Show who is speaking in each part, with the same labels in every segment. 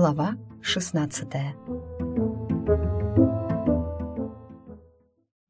Speaker 1: Глава 16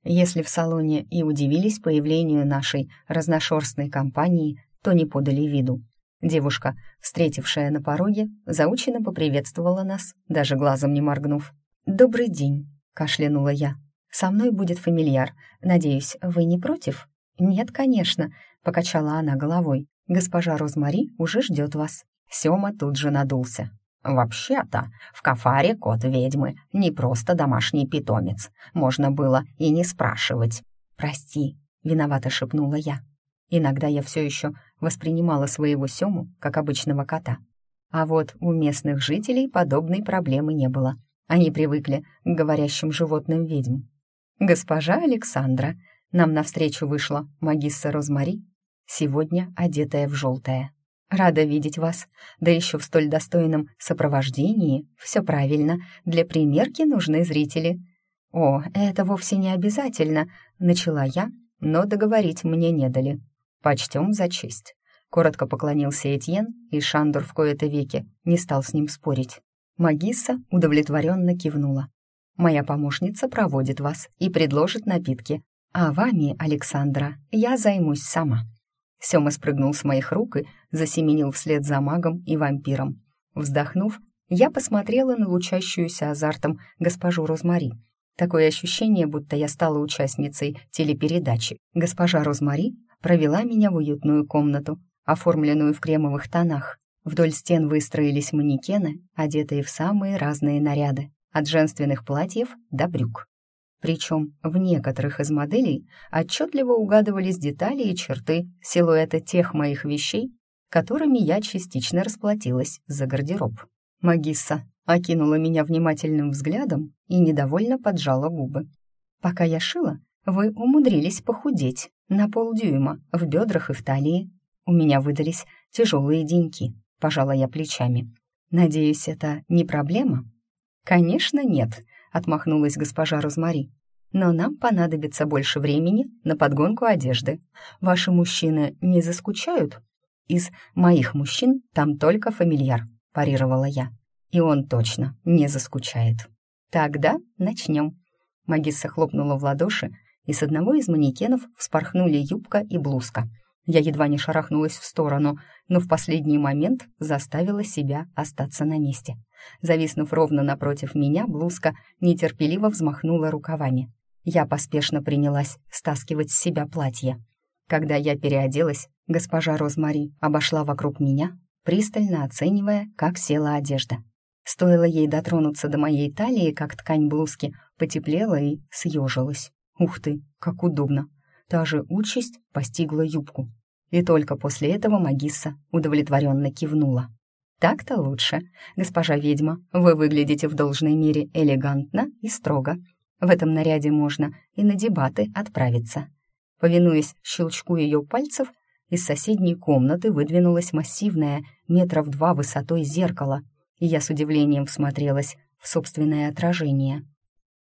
Speaker 1: Если в салоне и удивились появлению нашей разношерстной компании, то не подали виду. Девушка, встретившая на пороге, заученно поприветствовала нас, даже глазом не моргнув. «Добрый день», — кашлянула я. «Со мной будет фамильяр. Надеюсь, вы не против?» «Нет, конечно», — покачала она головой. «Госпожа Розмари уже ждет вас». Сёма тут же надулся.
Speaker 2: «Вообще-то, в кафаре кот ведьмы не просто домашний питомец. Можно было и не спрашивать».
Speaker 1: «Прости», — виновато шепнула я. Иногда я все еще воспринимала своего Сему как обычного кота. А вот у местных жителей подобной проблемы не было. Они привыкли к говорящим животным ведьм. «Госпожа Александра», нам навстречу вышла магисса Розмари, сегодня одетая в желтое. Рада видеть вас, да еще в столь достойном сопровождении. Все правильно, для примерки нужны зрители. О, это вовсе не обязательно, начала я, но договорить мне не дали. Почтем за честь. Коротко поклонился Этьен, и Шандор в кои-то веки не стал с ним спорить. Магисса удовлетворенно кивнула. «Моя помощница проводит вас и предложит напитки, а вами, Александра, я займусь сама». Сёма спрыгнул с моих рук и засеменил вслед за магом и вампиром. Вздохнув, я посмотрела на лучащуюся азартом госпожу Розмари. Такое ощущение, будто я стала участницей телепередачи. Госпожа Розмари провела меня в уютную комнату, оформленную в кремовых тонах. Вдоль стен выстроились манекены, одетые в самые разные наряды, от женственных платьев до брюк. Причем в некоторых из моделей отчетливо угадывались детали и черты силуэта тех моих вещей, которыми я частично расплатилась за гардероб. Магисса окинула меня внимательным взглядом и недовольно поджала губы. «Пока я шила, вы умудрились похудеть на полдюйма в бедрах и в талии. У меня выдались тяжелые деньки», — пожала я плечами. «Надеюсь, это не проблема?» «Конечно, нет», — отмахнулась госпожа Розмари. «Но нам понадобится больше времени на подгонку одежды. Ваши мужчины не заскучают?» «Из моих мужчин там только фамильяр», — парировала я. «И он точно не заскучает». «Тогда начнем». Магисса хлопнула в ладоши, и с одного из манекенов вспорхнули юбка и блузка. Я едва не шарахнулась в сторону, но в последний момент заставила себя остаться на месте. Зависнув ровно напротив меня, блузка нетерпеливо взмахнула рукавами. Я поспешно принялась стаскивать с себя платье. Когда я переоделась, госпожа Розмари обошла вокруг меня, пристально оценивая, как села одежда. Стоило ей дотронуться до моей талии, как ткань блузки потеплела и съежилась. Ух ты, как удобно! Та же участь постигла юбку. И только после этого магисса удовлетворенно кивнула. «Так-то лучше. Госпожа ведьма, вы выглядите в должной мере элегантно и строго. В этом наряде можно и на дебаты отправиться». Повинуясь щелчку ее пальцев, из соседней комнаты выдвинулось массивное, метров два высотой зеркало, и я с удивлением всмотрелась в собственное отражение.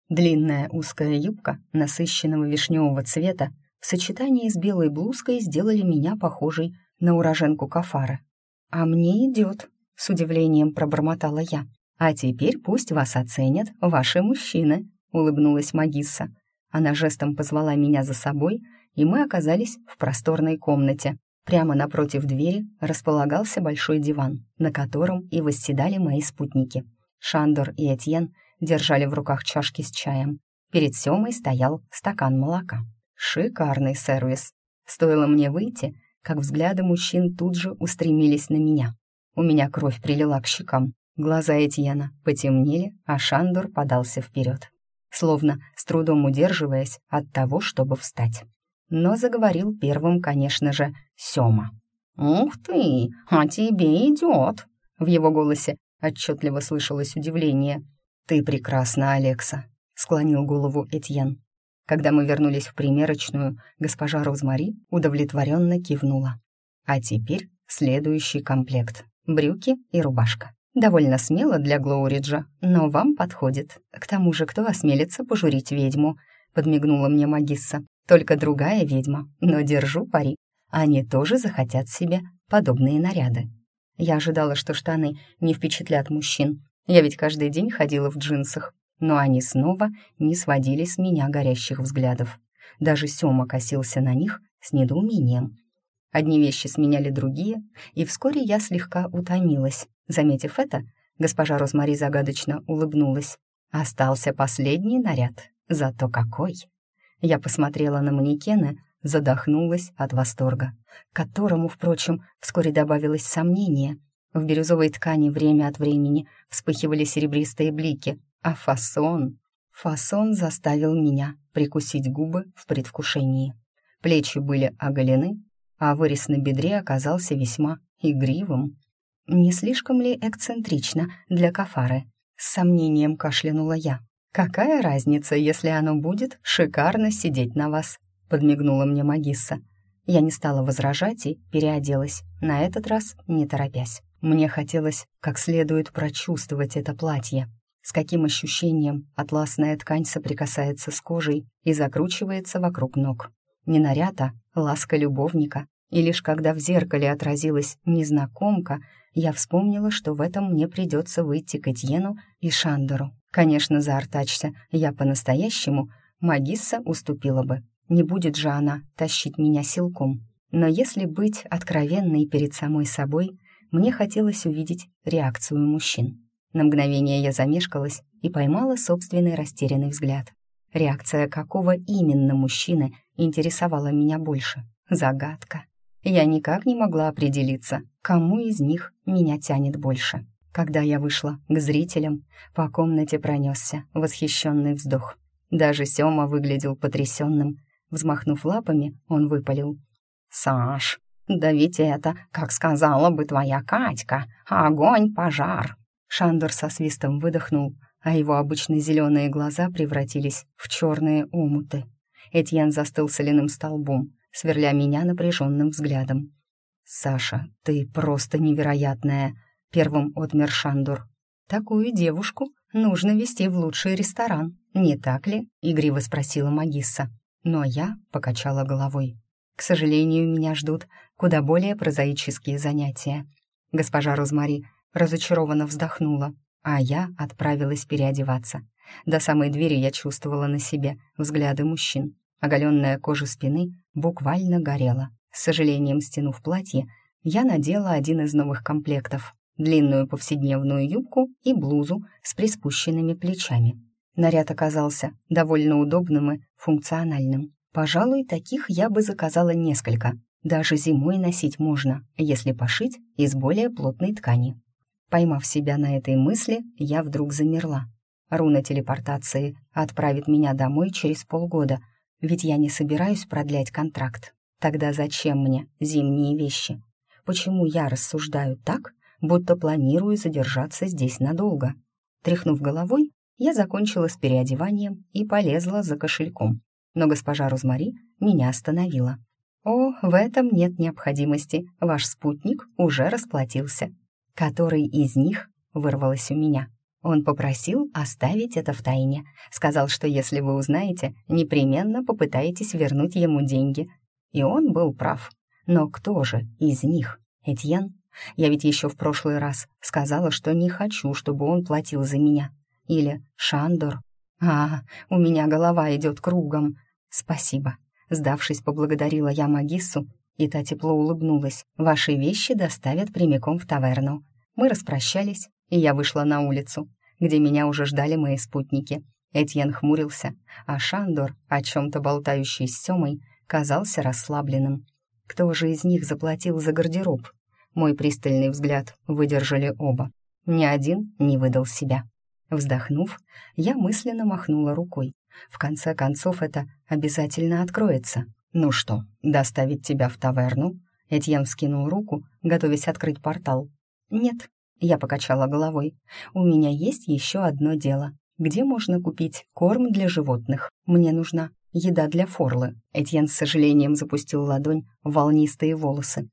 Speaker 1: Длинная узкая юбка насыщенного вишневого цвета в сочетании с белой блузкой сделали меня похожей на уроженку Кафара. «А мне идет», с удивлением пробормотала я. «А теперь пусть вас оценят ваши мужчины», — улыбнулась Магисса. Она жестом позвала меня за собой, и мы оказались в просторной комнате. Прямо напротив двери располагался большой диван, на котором и восседали мои спутники. Шандор и Этьен держали в руках чашки с чаем. Перед Семой стоял стакан молока. Шикарный сервис. Стоило мне выйти, как взгляды мужчин тут же устремились на меня. У меня кровь прилила к щекам. Глаза Этьена потемнели, а Шандор подался вперед, словно с трудом удерживаясь от того, чтобы встать. Но заговорил первым, конечно же, Сёма. «Ух ты, а тебе идет!» В его голосе отчетливо слышалось удивление. «Ты прекрасна, Алекса», — склонил голову Этьен. Когда мы вернулись в примерочную, госпожа Розмари удовлетворенно кивнула. «А теперь следующий комплект брюки и рубашка. Довольно смело для Глоуриджа, но вам подходит. К тому же, кто осмелится пожурить ведьму?» — подмигнула мне магисса. «Только другая ведьма, но держу пари. Они тоже захотят себе подобные наряды». Я ожидала, что штаны не впечатлят мужчин, Я ведь каждый день ходила в джинсах, но они снова не сводили с меня горящих взглядов. Даже Сёма косился на них с недоумением. Одни вещи сменяли другие, и вскоре я слегка утомилась. Заметив это, госпожа Розмари загадочно улыбнулась. Остался последний наряд, зато какой! Я посмотрела на манекены, задохнулась от восторга, к которому, впрочем, вскоре добавилось сомнение. В бирюзовой ткани время от времени вспыхивали серебристые блики, а фасон... Фасон заставил меня прикусить губы в предвкушении. Плечи были оголены, а вырез на бедре оказался весьма игривым. Не слишком ли эксцентрично для кафары? С сомнением кашлянула я. «Какая разница, если оно будет шикарно сидеть на вас?» — подмигнула мне Магисса. Я не стала возражать и переоделась, на этот раз не торопясь. Мне хотелось как следует прочувствовать это платье, с каким ощущением атласная ткань соприкасается с кожей и закручивается вокруг ног. Не наряд, а ласка любовника. И лишь когда в зеркале отразилась незнакомка, я вспомнила, что в этом мне придется выйти к Этьену и Шандору. Конечно, заортачься я по-настоящему, Магисса уступила бы. Не будет же она тащить меня силком. Но если быть откровенной перед самой собой, мне хотелось увидеть реакцию мужчин. На мгновение я замешкалась и поймала собственный растерянный взгляд. Реакция какого именно мужчины интересовала меня больше? Загадка. Я никак не могла определиться, кому из них меня тянет больше. Когда я вышла к зрителям, по комнате пронесся восхищенный вздох. Даже Сёма выглядел потрясенным. Взмахнув лапами, он выпалил. «Саш, да ведь это, как сказала бы твоя Катька, огонь, пожар!» Шандор со свистом выдохнул, а его обычно зеленые глаза превратились в черные омуты. Этьен застыл соляным столбом, сверля меня напряженным взглядом. «Саша, ты просто невероятная!» — первым отмер Шандор. «Такую девушку нужно вести в лучший ресторан, не так ли?» — игриво спросила Магисса. Но я покачала головой. «К сожалению, меня ждут куда более прозаические занятия». Госпожа Розмари разочарованно вздохнула, а я отправилась переодеваться. До самой двери я чувствовала на себе взгляды мужчин. Оголенная кожа спины буквально горела. С сожалением стянув платье, я надела один из новых комплектов — длинную повседневную юбку и блузу с приспущенными плечами. Наряд оказался довольно удобным и функциональным. Пожалуй, таких я бы заказала несколько. Даже зимой носить можно, если пошить из более плотной ткани. Поймав себя на этой мысли, я вдруг замерла. Руна телепортации отправит меня домой через полгода — ведь я не собираюсь продлять контракт. Тогда зачем мне зимние вещи? Почему я рассуждаю так, будто планирую задержаться здесь надолго? Тряхнув головой, я закончила с переодеванием и полезла за кошельком. Но госпожа Розмари меня остановила. «О, в этом нет необходимости. Ваш спутник уже расплатился». «Который из них?» — вырвалось у меня. Он попросил оставить это в тайне. Сказал, что если вы узнаете, непременно попытаетесь вернуть ему деньги. И он был прав. Но кто же из них? Этьен? Я ведь еще в прошлый раз сказала, что не хочу, чтобы он платил за меня. Или Шандор. А, у меня голова идет кругом. Спасибо. Сдавшись, поблагодарила я Магиссу, и та тепло улыбнулась. Ваши вещи доставят прямиком в таверну. Мы распрощались, и я вышла на улицу где меня уже ждали мои спутники. Этьен хмурился, а Шандор, о чем-то болтающий с Семой, казался расслабленным. Кто же из них заплатил за гардероб? Мой пристальный взгляд выдержали оба. Ни один не выдал себя. Вздохнув, я мысленно махнула рукой. В конце концов, это обязательно откроется. «Ну что, доставить тебя в таверну?» Этьен вскинул руку, готовясь открыть портал. «Нет, я покачала головой. «У меня есть еще одно дело. Где можно купить корм для животных? Мне нужна еда для Форлы». Этьен с сожалением запустил ладонь в волнистые волосы.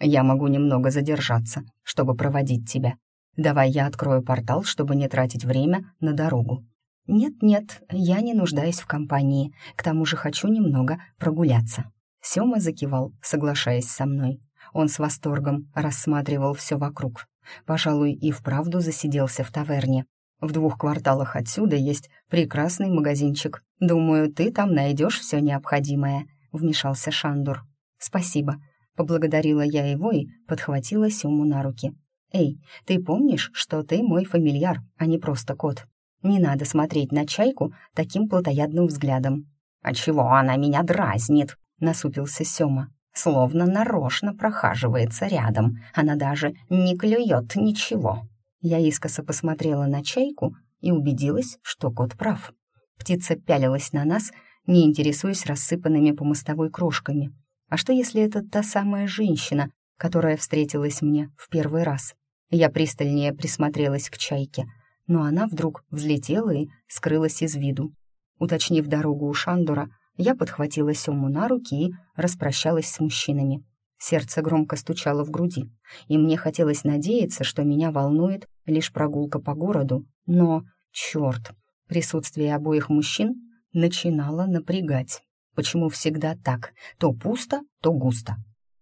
Speaker 1: «Я могу немного задержаться, чтобы проводить тебя. Давай я открою портал, чтобы не тратить время на дорогу». «Нет-нет, я не нуждаюсь в компании. К тому же хочу немного прогуляться». Сёма закивал, соглашаясь со мной. Он с восторгом рассматривал все вокруг Пожалуй, и вправду засиделся в таверне. В двух кварталах отсюда есть прекрасный магазинчик. Думаю, ты там найдешь все необходимое», — вмешался Шандур. «Спасибо», — поблагодарила я его и подхватила Сему на руки. «Эй, ты помнишь, что ты мой фамильяр, а не просто кот? Не надо смотреть на чайку таким плотоядным взглядом».
Speaker 2: «А чего она меня дразнит?» — насупился Сёма. «Словно нарочно прохаживается рядом. Она даже не клюет ничего».
Speaker 1: Я искоса посмотрела на чайку и убедилась, что кот прав. Птица пялилась на нас, не интересуясь рассыпанными по мостовой крошками. А что, если это та самая женщина, которая встретилась мне в первый раз? Я пристальнее присмотрелась к чайке, но она вдруг взлетела и скрылась из виду. Уточнив дорогу у Шандора, я подхватила Сему на руки и распрощалась с мужчинами. Сердце громко стучало в груди, и мне хотелось надеяться, что меня волнует лишь прогулка по городу, но, черт, присутствие обоих мужчин начинало напрягать. Почему всегда так? То пусто, то густо.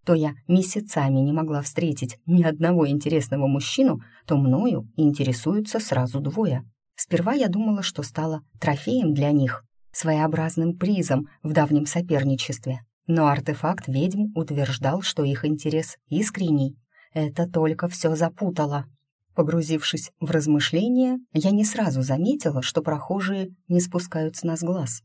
Speaker 1: То я месяцами не могла встретить ни одного интересного мужчину, то мною интересуются сразу двое. Сперва я думала, что стала трофеем для них, своеобразным призом в давнем соперничестве. Но артефакт ведьм утверждал, что их интерес искренний. Это только все запутало. Погрузившись в размышления, я не сразу заметила, что прохожие не спускают с нас глаз.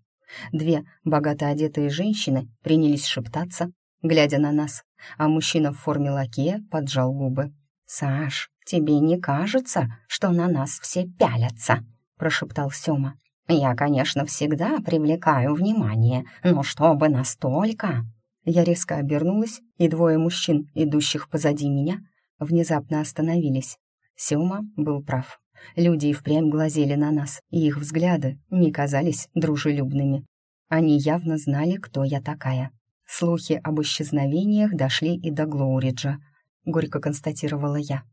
Speaker 1: Две богато одетые женщины принялись шептаться, глядя на нас, а мужчина в форме лакея поджал губы.
Speaker 2: «Саш, тебе не кажется, что на нас все пялятся?» — прошептал Сёма. «Я, конечно, всегда привлекаю внимание, но чтобы настолько...»
Speaker 1: Я резко обернулась, и двое мужчин, идущих позади меня, внезапно остановились. Сёма был прав. Люди и впрямь глазели на нас, и их взгляды не казались дружелюбными. Они явно знали, кто я такая. Слухи об исчезновениях дошли и до Глоуриджа, горько констатировала я.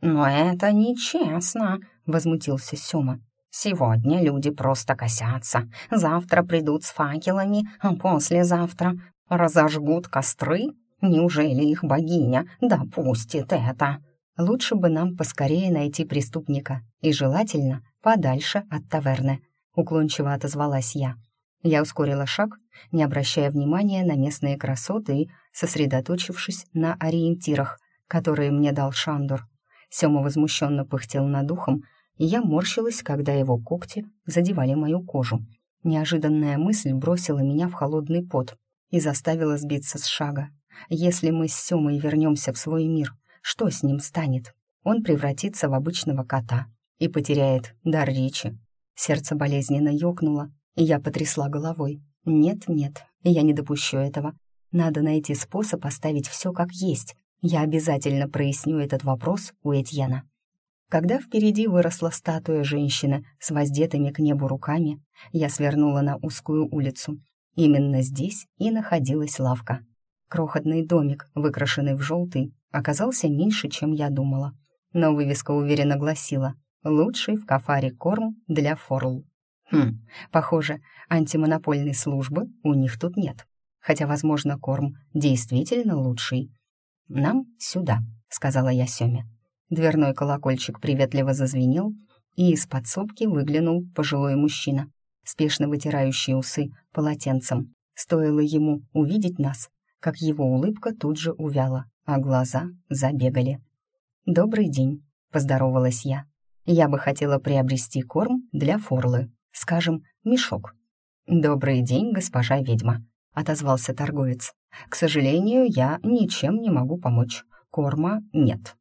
Speaker 2: «Но это нечестно», — возмутился Сёма. «Сегодня люди просто косятся, завтра придут с факелами, а послезавтра разожгут костры? Неужели их богиня допустит это?»
Speaker 1: Лучше бы нам поскорее найти преступника, и желательно подальше от таверны», — уклончиво отозвалась я. Я ускорила шаг, не обращая внимания на местные красоты и сосредоточившись на ориентирах, которые мне дал Шандор. Сёма возмущенно пыхтел над ухом, и я морщилась, когда его когти задевали мою кожу. Неожиданная мысль бросила меня в холодный пот и заставила сбиться с шага. Если мы с Сёмой вернемся в свой мир, что с ним станет? Он превратится в обычного кота и потеряет дар речи. Сердце болезненно ёкнуло, и я потрясла головой. «Нет-нет, я не допущу этого. Надо найти способ оставить все как есть. Я обязательно проясню этот вопрос у Этьена». Когда впереди выросла статуя женщины с воздетыми к небу руками, я свернула на узкую улицу. Именно здесь и находилась лавка. Крохотный домик, выкрашенный в желтый, оказался меньше, чем я думала. Но вывеска уверенно гласила «Лучший в кафаре корм для форл». Хм, похоже, антимонопольной службы у них тут нет. Хотя, возможно, корм действительно лучший. «Нам сюда», — сказала я Сёме. Дверной колокольчик приветливо зазвенел, и из подсобки выглянул пожилой мужчина, спешно вытирающий усы полотенцем. Стоило ему увидеть нас, как его улыбка тут же увяла, а глаза забегали. «Добрый день», — поздоровалась я. «Я бы хотела приобрести корм для форлы, скажем, мешок». «Добрый день, госпожа ведьма», — отозвался торговец. «К сожалению, я ничем не могу помочь. Корма нет».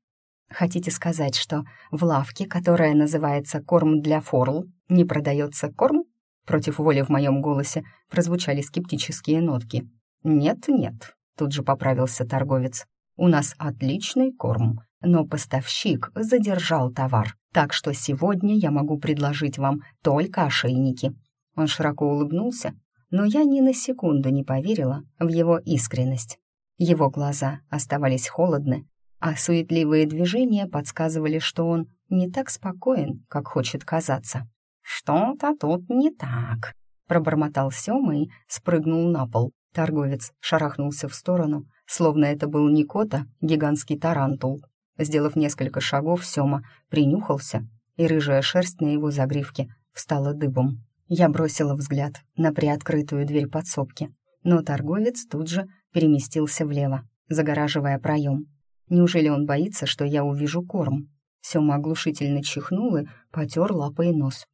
Speaker 1: «Хотите сказать, что в лавке, которая называется «Корм для форл», не продается корм?» Против воли в моем голосе прозвучали скептические нотки. «Нет-нет», — тут же поправился торговец. «У нас отличный корм, но поставщик задержал товар, так что сегодня я могу предложить вам только ошейники». Он широко улыбнулся, но я ни на секунду не поверила в его искренность. Его глаза оставались холодны, а суетливые движения подсказывали, что он не так спокоен, как хочет казаться.
Speaker 2: «Что-то тут не так», — пробормотал Сёма и спрыгнул на пол.
Speaker 1: Торговец шарахнулся в сторону, словно это был не кот, а гигантский тарантул. Сделав несколько шагов, Сёма принюхался, и рыжая шерсть на его загривке встала дыбом. Я бросила взгляд на приоткрытую дверь подсобки, но торговец тут же переместился влево, загораживая проем. Неужели он боится, что я увижу корм? Сёма оглушительно чихнул и потер лапой нос.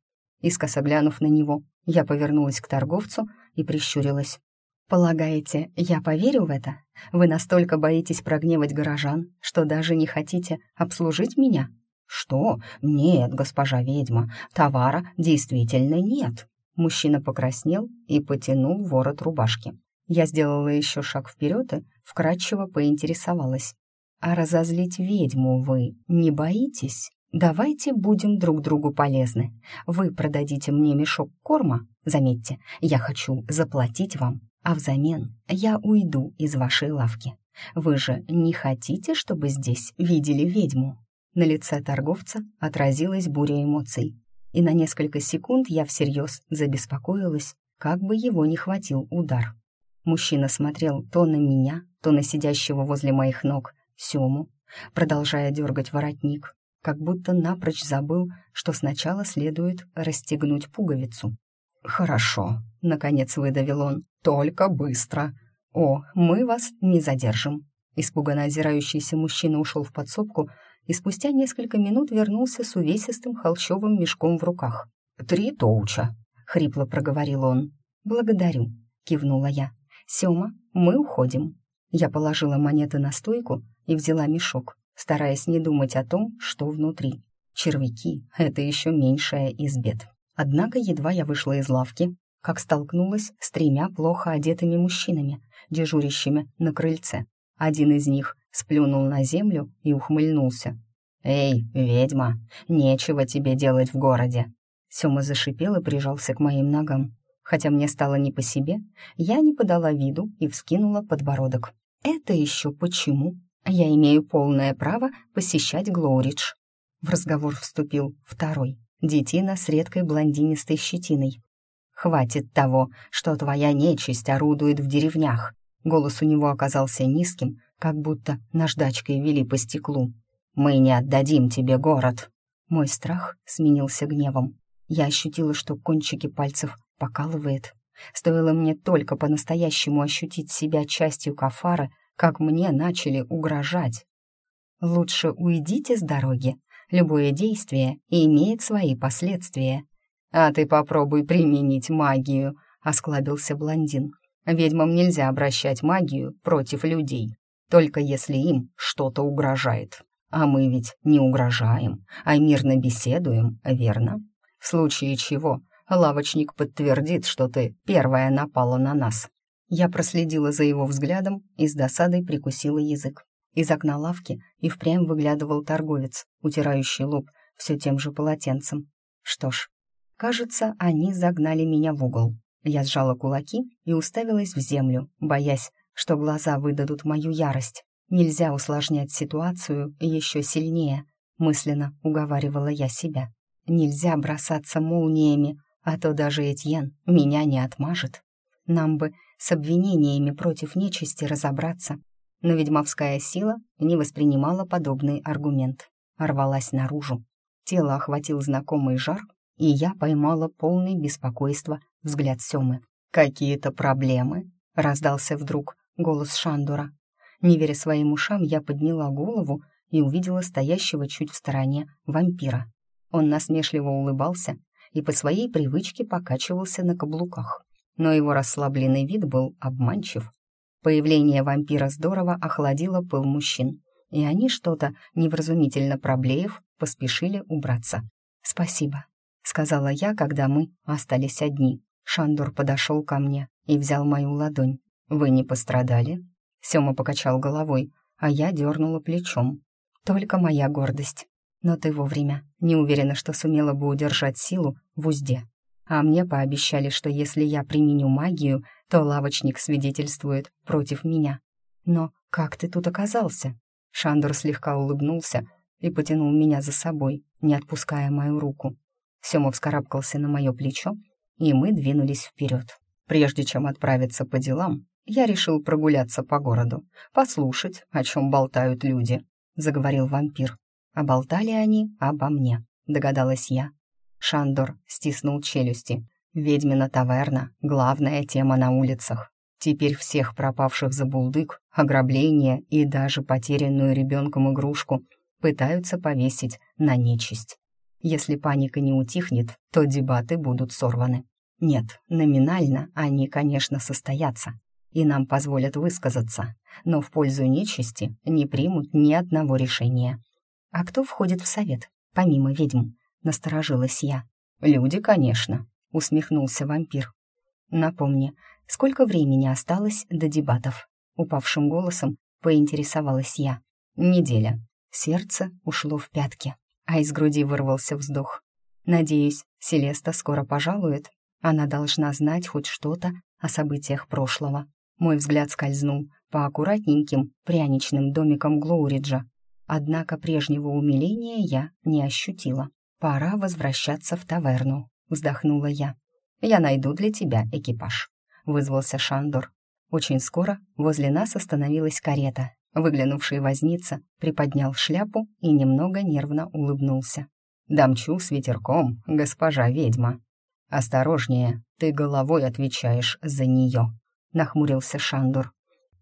Speaker 1: Искоса глянув на него, я повернулась к торговцу и прищурилась. «Полагаете, я поверю в это? Вы настолько боитесь прогневать горожан, что даже не хотите обслужить меня?»
Speaker 2: «Что? Нет, госпожа ведьма, товара действительно нет».
Speaker 1: Мужчина покраснел и потянул ворот рубашки. Я сделала еще шаг вперед и вкратчиво поинтересовалась. «А разозлить ведьму вы не боитесь? Давайте будем друг другу полезны. Вы продадите мне мешок корма, заметьте, я хочу заплатить вам а взамен я уйду из вашей лавки. Вы же не хотите, чтобы здесь видели ведьму?» На лице торговца отразилась буря эмоций, и на несколько секунд я всерьез забеспокоилась, как бы его не хватил удар. Мужчина смотрел то на меня, то на сидящего возле моих ног Сему, продолжая дергать воротник, как будто напрочь забыл, что сначала следует расстегнуть пуговицу.
Speaker 2: «Хорошо», — наконец выдавил он, — «только быстро».
Speaker 1: «О, мы вас не задержим». Испуганно озирающийся мужчина ушел в подсобку и спустя несколько минут вернулся с увесистым холщовым мешком в руках.
Speaker 2: «Три тоуча», — хрипло проговорил он.
Speaker 1: «Благодарю», — кивнула я. «Сёма, мы уходим». Я положила монеты на стойку и взяла мешок, стараясь не думать о том, что внутри. Червяки — это еще меньшая из бед. Однако едва я вышла из лавки, как столкнулась с тремя плохо одетыми мужчинами, дежурящими на крыльце. Один из них сплюнул на землю и ухмыльнулся.
Speaker 2: «Эй, ведьма, нечего тебе делать в городе!»
Speaker 1: Сёма зашипел и прижался к моим ногам. Хотя мне стало не по себе, я не подала виду и вскинула подбородок. «Это еще почему? Я имею полное право посещать Глоуридж». В разговор вступил второй, детина с редкой блондинистой щетиной. «Хватит того, что твоя нечисть орудует в деревнях». Голос у него оказался низким, как будто наждачкой вели по стеклу. «Мы не отдадим тебе город». Мой страх сменился гневом. Я ощутила, что кончики пальцев покалывает. Стоило мне только по-настоящему ощутить себя частью кафара, как мне начали угрожать. «Лучше уйдите с дороги», Любое действие имеет свои последствия. «А ты попробуй применить магию», — осклабился блондин. «Ведьмам нельзя обращать магию против людей, только если им что-то угрожает. А мы ведь не угрожаем, а мирно беседуем, верно? В случае чего лавочник подтвердит, что ты первая напала на нас». Я проследила за его взглядом и с досадой прикусила язык. Из окна лавки и впрямь выглядывал торговец, утирающий лоб все тем же полотенцем. Что ж, кажется, они загнали меня в угол. Я сжала кулаки и уставилась в землю, боясь, что глаза выдадут мою ярость. Нельзя усложнять ситуацию еще сильнее, мысленно уговаривала я себя. Нельзя бросаться молниями, а то даже Этьен меня не отмажет. Нам бы с обвинениями против нечисти разобраться но ведьмовская сила не воспринимала подобный аргумент, рвалась наружу. Тело охватил знакомый жар, и я поймала полный беспокойства взгляд Семы. «Какие-то проблемы?» — раздался вдруг голос Шандора. Не веря своим ушам, я подняла голову и увидела стоящего чуть в стороне вампира. Он насмешливо улыбался и по своей привычке покачивался на каблуках. Но его расслабленный вид был обманчив. Появление вампира здорово охладило пыл мужчин, и они что-то, невразумительно проблеев, поспешили убраться. «Спасибо», — сказала я, когда мы остались одни. Шандор подошел ко мне и взял мою ладонь. «Вы не пострадали?» Сёма покачал головой, а я дернула плечом. «Только моя гордость. Но ты вовремя. Не уверена, что сумела бы удержать силу в узде. А мне пообещали, что если я применю магию, то лавочник свидетельствует против меня. Но как ты тут оказался?» Шандор слегка улыбнулся и потянул меня за собой, не отпуская мою руку. Сёма вскарабкался на мое плечо, и мы двинулись вперед. Прежде чем отправиться по делам, я решил прогуляться по городу, послушать, о чем болтают люди. — заговорил вампир. «Оболтали они обо мне», — догадалась я. Шандор стиснул челюсти. «Ведьмина таверна — главная тема на улицах. Теперь всех пропавших за булдык, ограбление и даже потерянную ребенком игрушку пытаются повесить на нечисть. Если паника не утихнет, то дебаты будут сорваны. Нет, номинально они, конечно, состоятся, и нам позволят высказаться, но в пользу нечисти не примут ни одного решения. «А кто входит в совет, помимо ведьм?» — насторожилась я. «Люди, конечно», — усмехнулся вампир. «Напомни, сколько времени осталось до дебатов?» Упавшим голосом поинтересовалась я. «Неделя». Сердце ушло в пятки, а из груди вырвался вздох. «Надеюсь, Селеста скоро пожалует. Она должна знать хоть что-то о событиях прошлого». Мой взгляд скользнул по аккуратненьким пряничным домикам Глоуриджа. Однако прежнего умиления я не ощутила. «Пора возвращаться в таверну», — вздохнула я. «Я найду для тебя экипаж», — вызвался Шандор. Очень скоро возле нас остановилась карета. Выглянувший возница приподнял шляпу и немного нервно улыбнулся. «Дамчу с ветерком, госпожа ведьма». «Осторожнее, ты головой отвечаешь за нее», — нахмурился Шандор.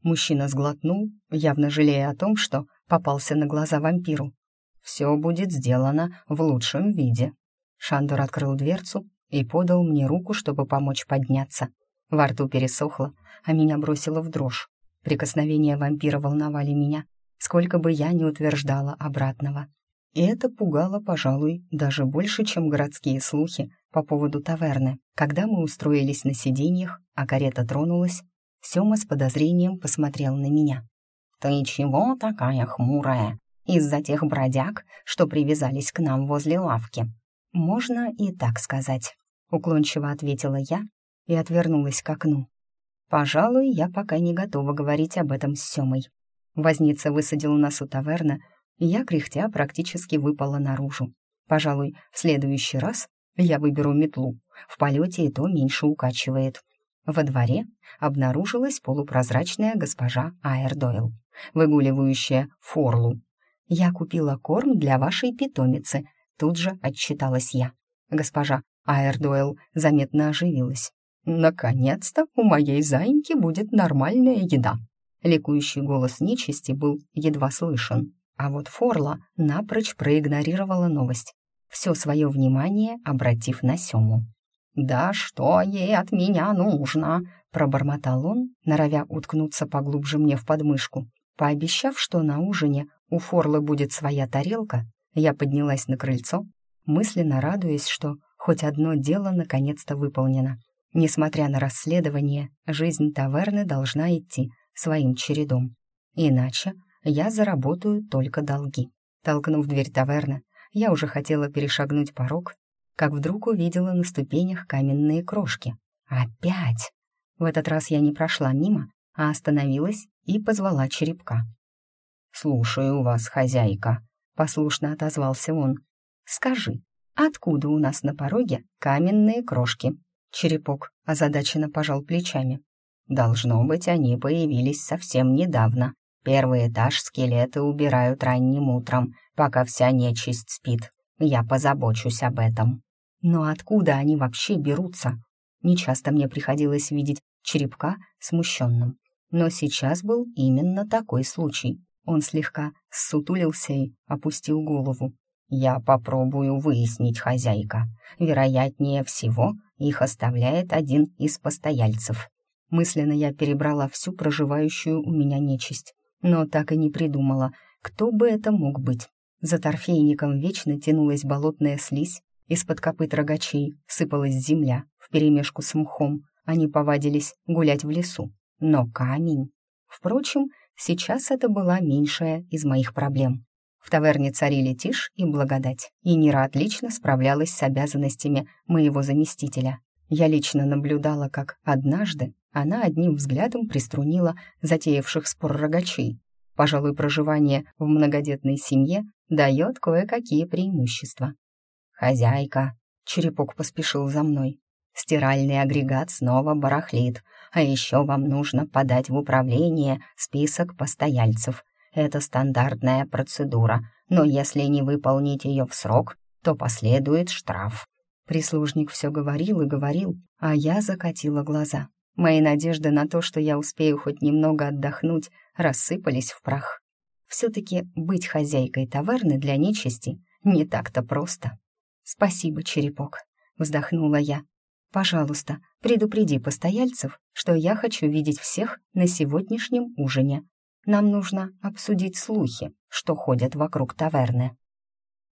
Speaker 1: Мужчина сглотнул, явно жалея о том, что попался на глаза вампиру. «Все будет сделано в лучшем виде». Шандор открыл дверцу и подал мне руку, чтобы помочь подняться. Во рту пересохло, а меня бросило в дрожь. Прикосновения вампира волновали меня, сколько бы я ни утверждала обратного. И это пугало, пожалуй, даже больше, чем городские слухи по поводу таверны. Когда мы устроились на сиденьях, а карета тронулась, Сёма с подозрением посмотрел на меня. «Ты чего такая хмурая? Из-за тех бродяг, что привязались к нам возле лавки?» «Можно и так сказать», — уклончиво ответила я и отвернулась к окну. «Пожалуй, я пока не готова говорить об этом с Сёмой». Возница высадил нас у таверна, и я, кряхтя, практически выпала наружу. Пожалуй, в следующий раз я выберу метлу. В полете и то меньше укачивает. Во дворе обнаружилась полупрозрачная госпожа Айрдойл, выгуливающая форлу. «Я купила корм для вашей питомицы», — тут же отчиталась я. Госпожа Айрдойл заметно оживилась. «Наконец-то у моей заиньки будет нормальная еда!» Ликующий голос нечисти был едва слышен, а вот Форла напрочь проигнорировала новость, все свое внимание обратив на Сему. «Да что ей от меня нужно?» — пробормотал он, норовя уткнуться поглубже мне в подмышку. Пообещав, что на ужине у Форлы будет своя тарелка, я поднялась на крыльцо, мысленно радуясь, что хоть одно дело наконец-то выполнено. Несмотря на расследование, жизнь таверны должна идти своим чередом. Иначе я заработаю только долги. Толкнув дверь таверны, я уже хотела перешагнуть порог, как вдруг увидела на ступенях каменные крошки. Опять! В этот раз я не прошла мимо, а остановилась и позвала черепка. «Слушаю вас, хозяйка», — послушно отозвался он. «Скажи, откуда у нас на пороге каменные крошки?» Черепок озадаченно пожал плечами. «Должно быть, они появились совсем недавно. Первый этаж скелеты убирают ранним утром, пока вся нечисть спит. Я позабочусь об этом». Но откуда они вообще берутся? Нечасто мне приходилось видеть черепка смущенным. Но сейчас был именно такой случай. Он слегка ссутулился и опустил голову. «Я попробую выяснить, хозяйка. Вероятнее всего, их оставляет один из постояльцев». Мысленно я перебрала всю проживающую у меня нечисть, но так и не придумала, кто бы это мог быть. За торфейником вечно тянулась болотная слизь, из-под копыт рогачей сыпалась земля вперемешку с мхом. Они повадились гулять в лесу. Но камень... Впрочем, сейчас это была меньшая из моих проблем. В таверне царили тишь и благодать, и Нира отлично справлялась с обязанностями моего заместителя. Я лично наблюдала, как однажды она одним взглядом приструнила затеявших спор рогачей. Пожалуй, проживание в многодетной семье дает кое-какие преимущества. «Хозяйка!» — черепок поспешил за мной. «Стиральный агрегат снова барахлит, а еще вам нужно подать в управление список постояльцев
Speaker 2: Это стандартная процедура, но если не выполнить ее в срок, то последует штраф».
Speaker 1: Прислужник все говорил и говорил, а я закатила глаза. Мои надежды на то, что я успею хоть немного отдохнуть, рассыпались в прах. Все-таки быть хозяйкой таверны для нечисти не так-то просто. «Спасибо, черепок», — вздохнула я. «Пожалуйста, предупреди постояльцев, что я хочу видеть всех на сегодняшнем ужине. Нам нужно обсудить слухи, что ходят вокруг таверны».